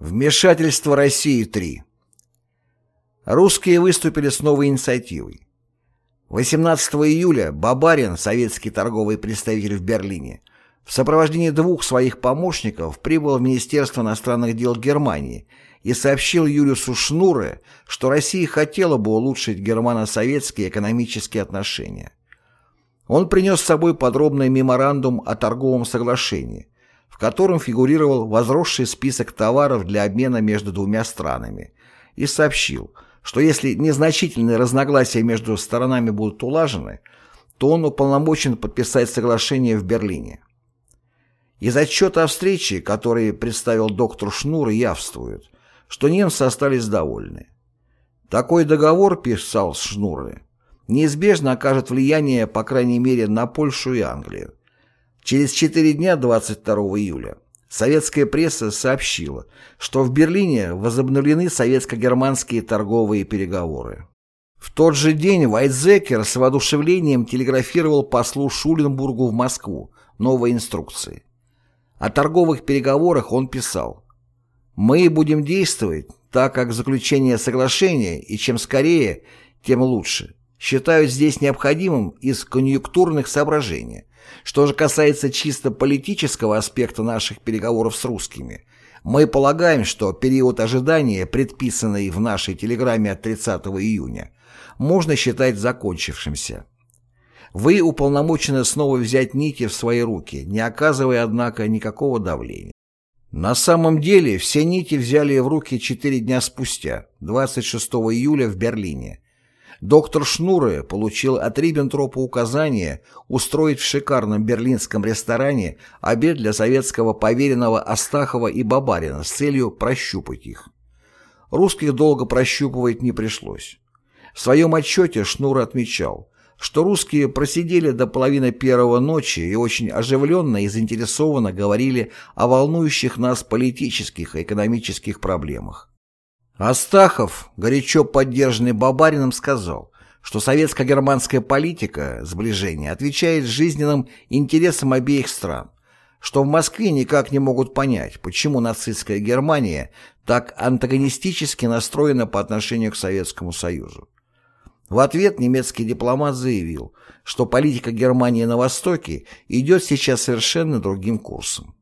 Вмешательство России 3 Русские выступили с новой инициативой. 18 июля Бабарин, советский торговый представитель в Берлине, в сопровождении двух своих помощников прибыл в Министерство иностранных дел Германии и сообщил Юлиусу Шнуре, что Россия хотела бы улучшить германо-советские экономические отношения. Он принес с собой подробный меморандум о торговом соглашении, котором фигурировал возросший список товаров для обмена между двумя странами, и сообщил, что если незначительные разногласия между сторонами будут улажены, то он уполномочен подписать соглашение в Берлине. Из отчета о встрече, который представил доктор Шнур, явствует, что немцы остались довольны. Такой договор, писал Шнурле, неизбежно окажет влияние, по крайней мере, на Польшу и Англию. Через четыре дня, 22 июля, советская пресса сообщила, что в Берлине возобновлены советско-германские торговые переговоры. В тот же день Вайтзекер с воодушевлением телеграфировал послу Шуленбургу в Москву новые инструкции. О торговых переговорах он писал «Мы будем действовать, так как заключение соглашения, и чем скорее, тем лучше, считают здесь необходимым из конъюнктурных соображений. Что же касается чисто политического аспекта наших переговоров с русскими, мы полагаем, что период ожидания, предписанный в нашей телеграмме от 30 июня, можно считать закончившимся. Вы уполномочены снова взять нити в свои руки, не оказывая, однако, никакого давления. На самом деле, все нити взяли в руки четыре дня спустя, 26 июля в Берлине. Доктор Шнуре получил от Риббентропа указание устроить в шикарном берлинском ресторане обед для советского поверенного Астахова и Бабарина с целью прощупать их. Русских долго прощупывать не пришлось. В своем отчете Шнур отмечал, что русские просидели до половины первого ночи и очень оживленно и заинтересованно говорили о волнующих нас политических и экономических проблемах. Астахов, горячо поддержанный Бабариным, сказал, что советско-германская политика сближения отвечает жизненным интересам обеих стран, что в Москве никак не могут понять, почему нацистская Германия так антагонистически настроена по отношению к Советскому Союзу. В ответ немецкий дипломат заявил, что политика Германии на Востоке идет сейчас совершенно другим курсом.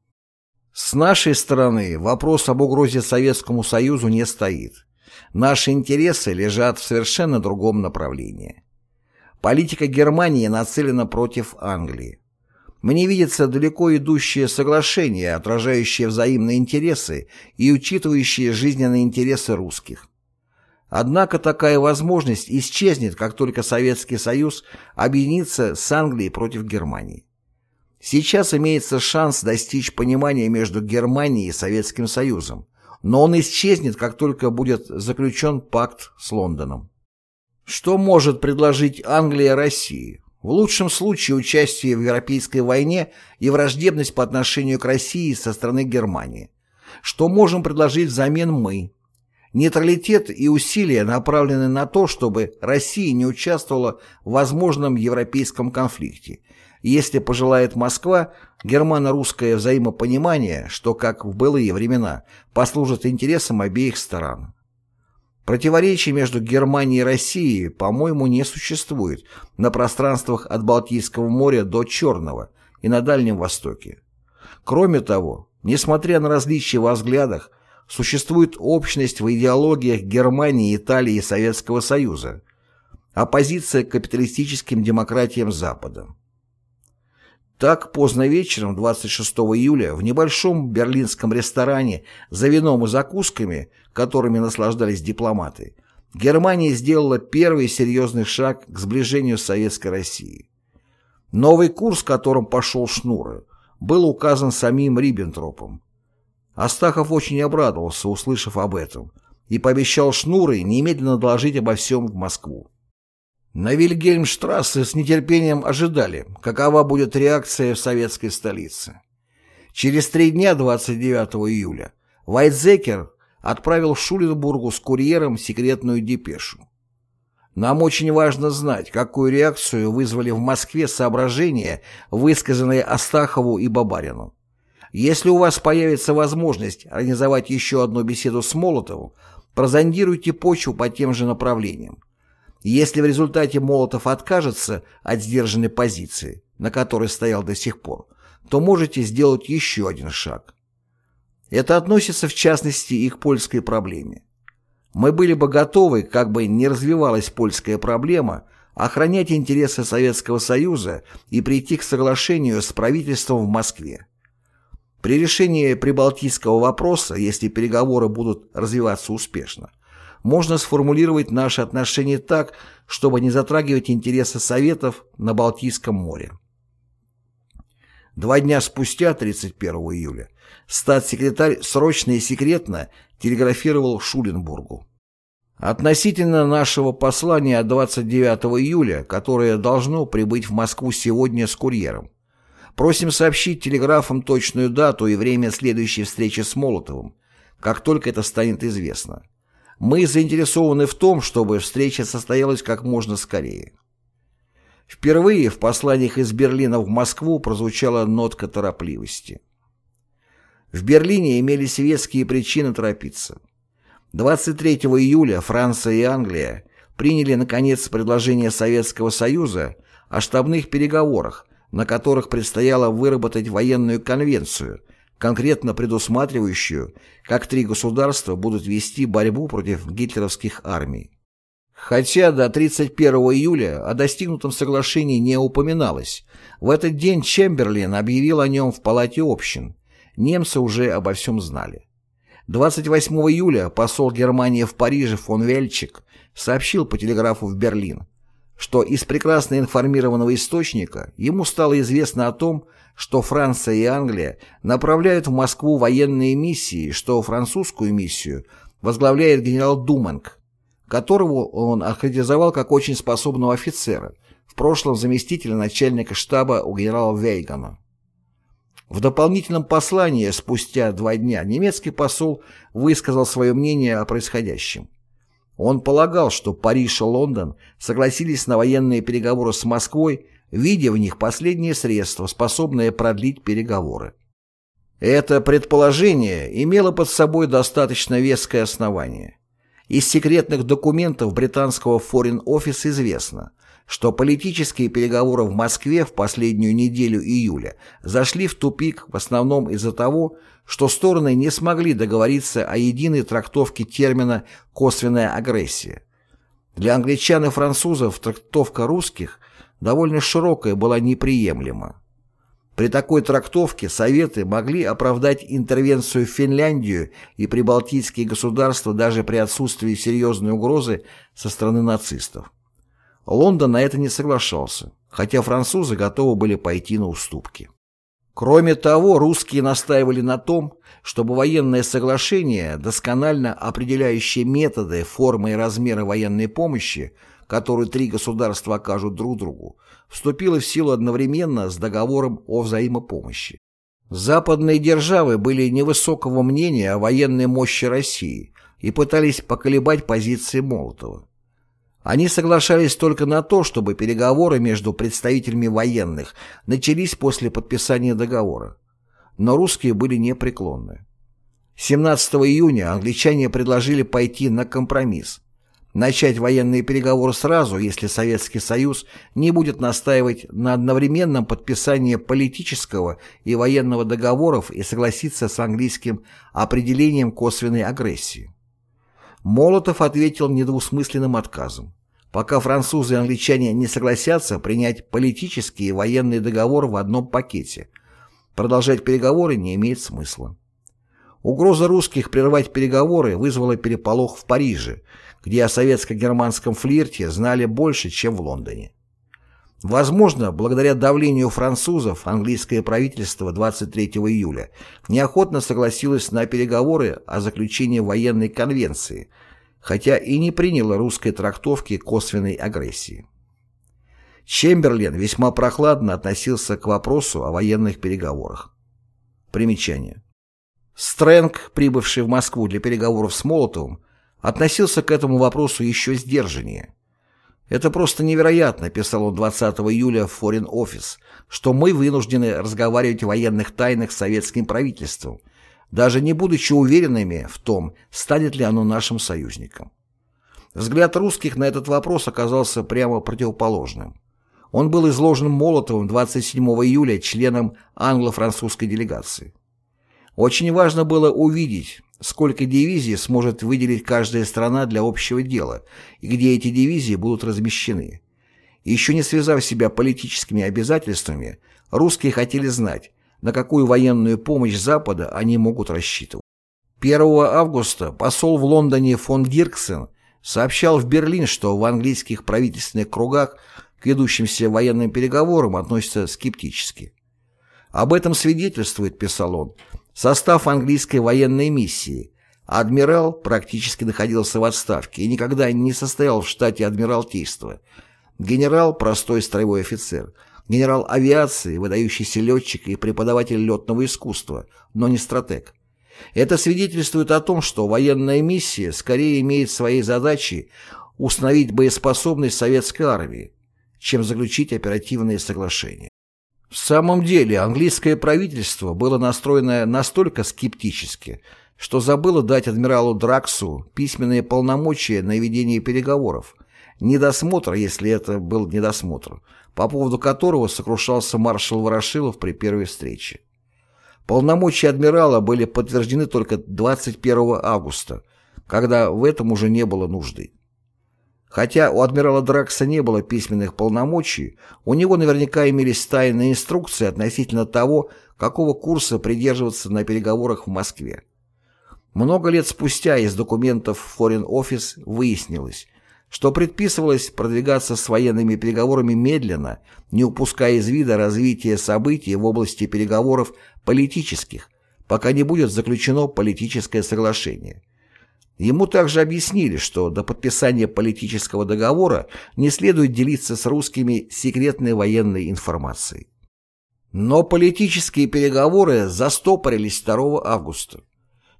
С нашей стороны вопрос об угрозе Советскому Союзу не стоит. Наши интересы лежат в совершенно другом направлении. Политика Германии нацелена против Англии. Мне видится далеко идущее соглашение, отражающее взаимные интересы и учитывающее жизненные интересы русских. Однако такая возможность исчезнет, как только Советский Союз объединится с Англией против Германии. Сейчас имеется шанс достичь понимания между Германией и Советским Союзом, но он исчезнет, как только будет заключен пакт с Лондоном. Что может предложить Англия России? В лучшем случае участие в Европейской войне и враждебность по отношению к России со стороны Германии. Что можем предложить взамен мы? Нейтралитет и усилия направлены на то, чтобы Россия не участвовала в возможном европейском конфликте. Если пожелает Москва, германо-русское взаимопонимание, что, как в былые времена, послужит интересам обеих сторон. Противоречий между Германией и Россией, по-моему, не существует на пространствах от Балтийского моря до Черного и на Дальнем Востоке. Кроме того, несмотря на различия во взглядах, существует общность в идеологиях Германии, Италии и Советского Союза, оппозиция к капиталистическим демократиям Запада. Так, поздно вечером 26 июля в небольшом берлинском ресторане за вином и закусками, которыми наслаждались дипломаты, Германия сделала первый серьезный шаг к сближению с Советской Россией. Новый курс, которым пошел Шнура, был указан самим Риббентропом. Астахов очень обрадовался, услышав об этом, и пообещал Шнуры немедленно доложить обо всем в Москву. На Вильгельмштрассе с нетерпением ожидали, какова будет реакция в советской столице. Через три дня, 29 июля, Вайтзекер отправил в Шуленбургу с курьером секретную депешу. Нам очень важно знать, какую реакцию вызвали в Москве соображения, высказанные Астахову и Бабарину. Если у вас появится возможность организовать еще одну беседу с Молотовым, прозондируйте почву по тем же направлениям. Если в результате Молотов откажется от сдержанной позиции, на которой стоял до сих пор, то можете сделать еще один шаг. Это относится в частности и к польской проблеме. Мы были бы готовы, как бы не развивалась польская проблема, охранять интересы Советского Союза и прийти к соглашению с правительством в Москве. При решении прибалтийского вопроса, если переговоры будут развиваться успешно, можно сформулировать наши отношения так, чтобы не затрагивать интересы Советов на Балтийском море. Два дня спустя, 31 июля, статс-секретарь срочно и секретно телеграфировал Шуленбургу. Относительно нашего послания 29 июля, которое должно прибыть в Москву сегодня с курьером, просим сообщить телеграфом точную дату и время следующей встречи с Молотовым, как только это станет известно. Мы заинтересованы в том, чтобы встреча состоялась как можно скорее. Впервые в посланиях из Берлина в Москву прозвучала нотка торопливости. В Берлине имелись веские причины торопиться. 23 июля Франция и Англия приняли, наконец, предложение Советского Союза о штабных переговорах, на которых предстояло выработать военную конвенцию, конкретно предусматривающую, как три государства будут вести борьбу против гитлеровских армий. Хотя до 31 июля о достигнутом соглашении не упоминалось, в этот день Чемберлин объявил о нем в Палате общин. Немцы уже обо всем знали. 28 июля посол Германии в Париже фон Вельчик сообщил по телеграфу в Берлин, что из прекрасно информированного источника ему стало известно о том, что Франция и Англия направляют в Москву военные миссии, что французскую миссию возглавляет генерал Думанг, которого он охарактеризовал как очень способного офицера, в прошлом заместителя начальника штаба у генерала Вейгана. В дополнительном послании спустя два дня немецкий посол высказал свое мнение о происходящем. Он полагал, что Париж и Лондон согласились на военные переговоры с Москвой видя в них последнее средство, способное продлить переговоры. Это предположение имело под собой достаточно веское основание. Из секретных документов британского Foreign Office известно, что политические переговоры в Москве в последнюю неделю июля зашли в тупик в основном из-за того, что стороны не смогли договориться о единой трактовке термина «косвенная агрессия». Для англичан и французов трактовка русских довольно широкая была неприемлема. При такой трактовке Советы могли оправдать интервенцию в Финляндию и прибалтийские государства даже при отсутствии серьезной угрозы со стороны нацистов. Лондон на это не соглашался, хотя французы готовы были пойти на уступки. Кроме того, русские настаивали на том, чтобы военное соглашение, досконально определяющее методы, формы и размеры военной помощи, которую три государства окажут друг другу, вступила в силу одновременно с договором о взаимопомощи. Западные державы были невысокого мнения о военной мощи России и пытались поколебать позиции Молотова. Они соглашались только на то, чтобы переговоры между представителями военных начались после подписания договора. Но русские были непреклонны. 17 июня англичане предложили пойти на компромисс начать военные переговоры сразу, если Советский Союз не будет настаивать на одновременном подписании политического и военного договоров и согласиться с английским определением косвенной агрессии. Молотов ответил недвусмысленным отказом. Пока французы и англичане не согласятся принять политический и военный договор в одном пакете, продолжать переговоры не имеет смысла. Угроза русских прервать переговоры вызвала переполох в Париже, где о советско-германском флирте знали больше, чем в Лондоне. Возможно, благодаря давлению французов английское правительство 23 июля неохотно согласилось на переговоры о заключении военной конвенции, хотя и не приняло русской трактовки косвенной агрессии. Чемберлен весьма прохладно относился к вопросу о военных переговорах. Примечание. Стрэнг, прибывший в Москву для переговоров с Молотовым, относился к этому вопросу еще сдержаннее. «Это просто невероятно», — писал он 20 июля в Foreign Office, «что мы вынуждены разговаривать о военных тайнах с советским правительством, даже не будучи уверенными в том, станет ли оно нашим союзником». Взгляд русских на этот вопрос оказался прямо противоположным. Он был изложен Молотовым 27 июля членом англо-французской делегации. Очень важно было увидеть, сколько дивизий сможет выделить каждая страна для общего дела и где эти дивизии будут размещены. Еще не связав себя политическими обязательствами, русские хотели знать, на какую военную помощь Запада они могут рассчитывать. 1 августа посол в Лондоне фон Дирксен сообщал в Берлин, что в английских правительственных кругах к ведущимся военным переговорам относятся скептически. Об этом свидетельствует, писал он, состав английской военной миссии. Адмирал практически находился в отставке и никогда не состоял в штате адмиралтейства. Генерал – простой строевой офицер. Генерал авиации – выдающийся летчик и преподаватель летного искусства, но не стратег. Это свидетельствует о том, что военная миссия скорее имеет своей задачей установить боеспособность советской армии, чем заключить оперативные соглашения. В самом деле, английское правительство было настроено настолько скептически, что забыло дать адмиралу Драксу письменные полномочия на ведение переговоров, недосмотр, если это был недосмотр, по поводу которого сокрушался маршал Ворошилов при первой встрече. Полномочия адмирала были подтверждены только 21 августа, когда в этом уже не было нужды. Хотя у адмирала Дракса не было письменных полномочий, у него наверняка имелись тайные инструкции относительно того, какого курса придерживаться на переговорах в Москве. Много лет спустя из документов Foreign Office выяснилось, что предписывалось продвигаться с военными переговорами медленно, не упуская из вида развитие событий в области переговоров политических, пока не будет заключено политическое соглашение. Ему также объяснили, что до подписания политического договора не следует делиться с русскими секретной военной информацией. Но политические переговоры застопорились 2 августа.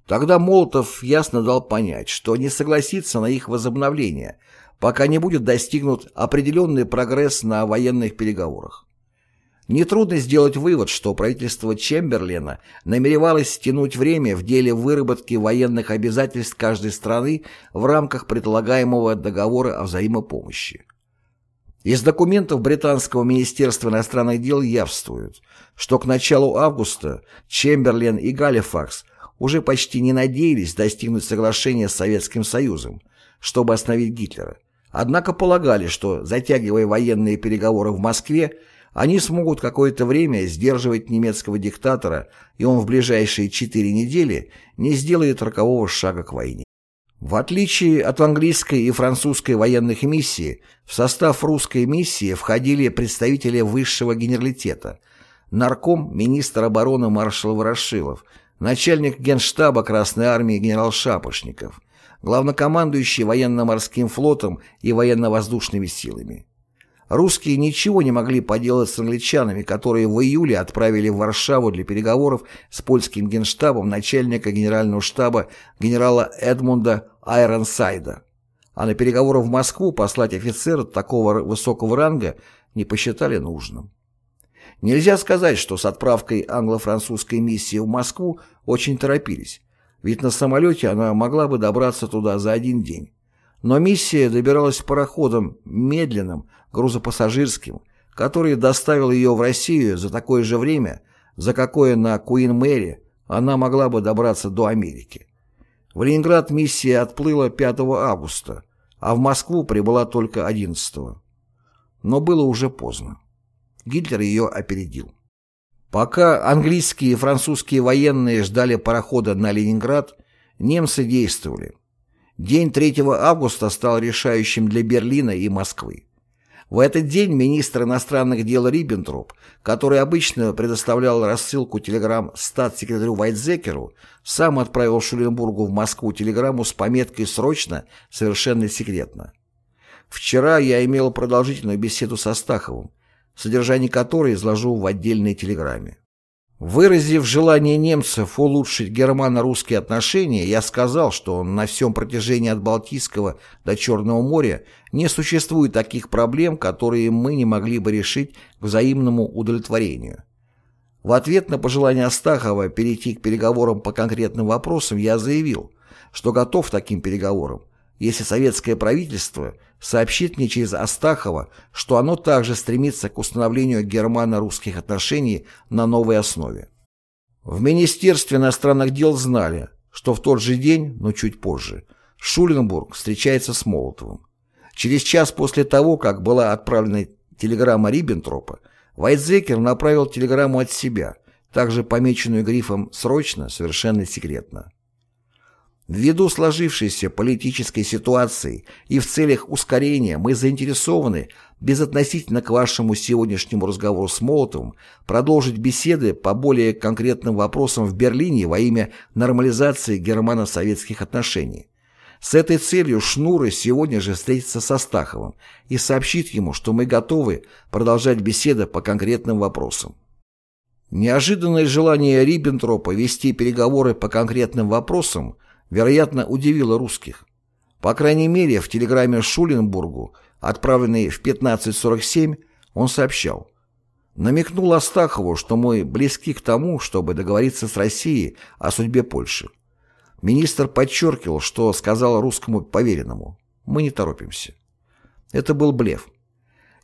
Тогда Молотов ясно дал понять, что не согласится на их возобновление, пока не будет достигнут определенный прогресс на военных переговорах. Нетрудно сделать вывод, что правительство Чемберлена намеревалось стянуть время в деле выработки военных обязательств каждой страны в рамках предлагаемого договора о взаимопомощи. Из документов британского министерства иностранных дел явствует, что к началу августа Чемберлен и Галифакс уже почти не надеялись достигнуть соглашения с Советским Союзом, чтобы остановить Гитлера, однако полагали, что, затягивая военные переговоры в Москве, они смогут какое-то время сдерживать немецкого диктатора, и он в ближайшие четыре недели не сделает рокового шага к войне. В отличие от английской и французской военных миссий, в состав русской миссии входили представители высшего генералитета, нарком, министр обороны маршал Ворошилов, начальник генштаба Красной армии генерал Шапошников, главнокомандующий военно-морским флотом и военно-воздушными силами. Русские ничего не могли поделать с англичанами, которые в июле отправили в Варшаву для переговоров с польским генштабом начальника генерального штаба генерала Эдмунда Айронсайда. А на переговоры в Москву послать офицера такого высокого ранга не посчитали нужным. Нельзя сказать, что с отправкой англо-французской миссии в Москву очень торопились, ведь на самолете она могла бы добраться туда за один день. Но миссия добиралась пароходом медленным, грузопассажирским, который доставил ее в Россию за такое же время, за какое на Куин-Мэри она могла бы добраться до Америки. В Ленинград миссия отплыла 5 августа, а в Москву прибыла только 11 Но было уже поздно. Гитлер ее опередил. Пока английские и французские военные ждали парохода на Ленинград, немцы действовали. День 3 августа стал решающим для Берлина и Москвы. В этот день министр иностранных дел Риббентроп, который обычно предоставлял рассылку телеграмм статс-секретарю Вайтзекеру, сам отправил Шуленбургу в Москву телеграмму с пометкой «Срочно, совершенно секретно». Вчера я имел продолжительную беседу со Стаховым, содержание которой изложу в отдельной телеграмме. Выразив желание немцев улучшить германо-русские отношения, я сказал, что на всем протяжении от Балтийского до Черного моря не существует таких проблем, которые мы не могли бы решить к взаимному удовлетворению. В ответ на пожелание Астахова перейти к переговорам по конкретным вопросам я заявил, что готов к таким переговорам, если советское правительство сообщит мне через Астахова, что оно также стремится к установлению германо-русских отношений на новой основе. В Министерстве иностранных дел знали, что в тот же день, но чуть позже, Шуленбург встречается с Молотовым. Через час после того, как была отправлена телеграмма Риббентропа, Вайтзекер направил телеграмму от себя, также помеченную грифом «Срочно», совершенно секретно. Ввиду сложившейся политической ситуации и в целях ускорения мы заинтересованы, безотносительно к вашему сегодняшнему разговору с Молотовым, продолжить беседы по более конкретным вопросам в Берлине во имя нормализации германо-советских отношений. С этой целью Шнуры сегодня же встретится со Стаховым и сообщит ему, что мы готовы продолжать беседы по конкретным вопросам. Неожиданное желание Риббентропа вести переговоры по конкретным вопросам – вероятно, удивило русских. По крайней мере, в телеграмме Шуленбургу, отправленной в 15.47, он сообщал. Намекнул Астахову, что мы близки к тому, чтобы договориться с Россией о судьбе Польши. Министр подчеркивал, что сказал русскому поверенному «Мы не торопимся». Это был блеф.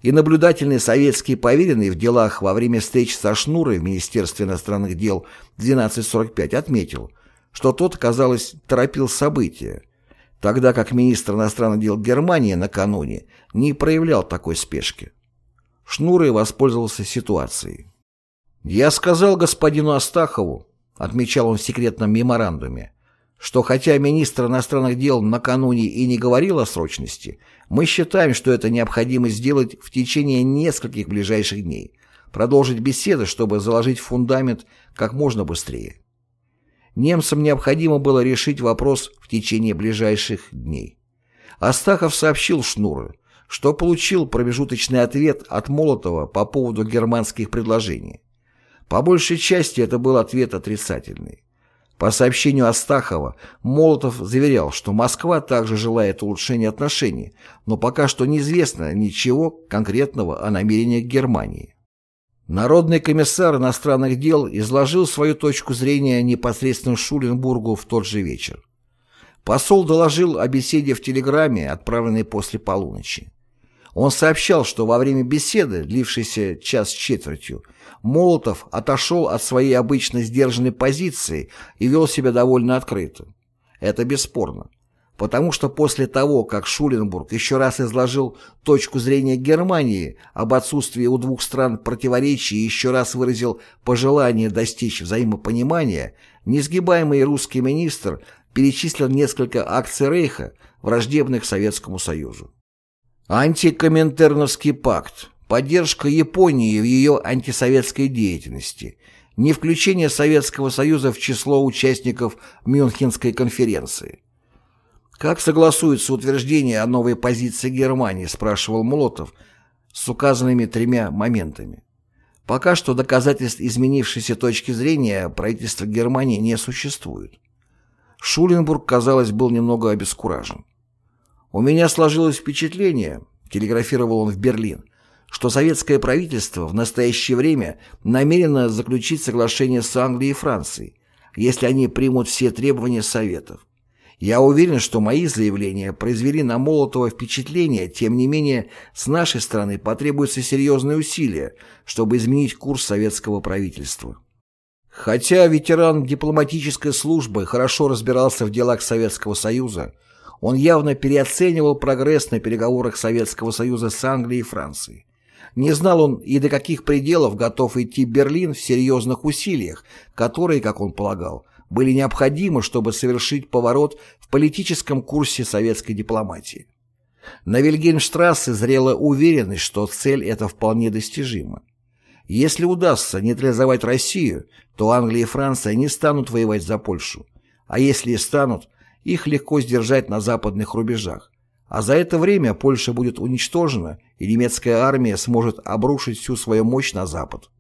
И наблюдательный советский поверенный в делах во время встреч со Шнурой в Министерстве иностранных дел 1245 отметил – что тот, казалось, торопил события, тогда как министр иностранных дел Германии накануне не проявлял такой спешки. Шнурый воспользовался ситуацией. «Я сказал господину Астахову», — отмечал он в секретном меморандуме, что хотя министр иностранных дел накануне и не говорил о срочности, мы считаем, что это необходимо сделать в течение нескольких ближайших дней, продолжить беседы, чтобы заложить фундамент как можно быстрее. Немцам необходимо было решить вопрос в течение ближайших дней. Астахов сообщил Шнуру, что получил промежуточный ответ от Молотова по поводу германских предложений. По большей части это был ответ отрицательный. По сообщению Астахова, Молотов заверял, что Москва также желает улучшения отношений, но пока что неизвестно ничего конкретного о намерениях Германии. Народный комиссар иностранных дел изложил свою точку зрения непосредственно Шуленбургу в тот же вечер. Посол доложил о беседе в телеграмме, отправленной после полуночи. Он сообщал, что во время беседы, длившейся час с четвертью, Молотов отошел от своей обычно сдержанной позиции и вел себя довольно открыто. Это бесспорно потому что после того, как Шуленбург еще раз изложил точку зрения Германии об отсутствии у двух стран противоречий и еще раз выразил пожелание достичь взаимопонимания, несгибаемый русский министр перечислил несколько акций Рейха, враждебных Советскому Союзу. Антикоминтерновский пакт, поддержка Японии в ее антисоветской деятельности, не включение Советского Союза в число участников Мюнхенской конференции, «Как согласуется утверждение о новой позиции Германии?» – спрашивал Молотов с указанными тремя моментами. Пока что доказательств изменившейся точки зрения правительства Германии не существует. Шуленбург, казалось, был немного обескуражен. «У меня сложилось впечатление», – телеграфировал он в Берлин, что советское правительство в настоящее время намерено заключить соглашение с Англией и Францией, если они примут все требования Советов. Я уверен, что мои заявления произвели на Молотова впечатление, тем не менее, с нашей стороны потребуются серьезные усилия, чтобы изменить курс советского правительства. Хотя ветеран дипломатической службы хорошо разбирался в делах Советского Союза, он явно переоценивал прогресс на переговорах Советского Союза с Англией и Францией. Не знал он и до каких пределов готов идти Берлин в серьезных усилиях, которые, как он полагал, были необходимы, чтобы совершить поворот в политическом курсе советской дипломатии. На Вильгельмштрассе зрела уверенность, что цель эта вполне достижима. Если удастся нейтрализовать Россию, то Англия и Франция не станут воевать за Польшу, а если и станут, их легко сдержать на западных рубежах. А за это время Польша будет уничтожена, и немецкая армия сможет обрушить всю свою мощь на Запад.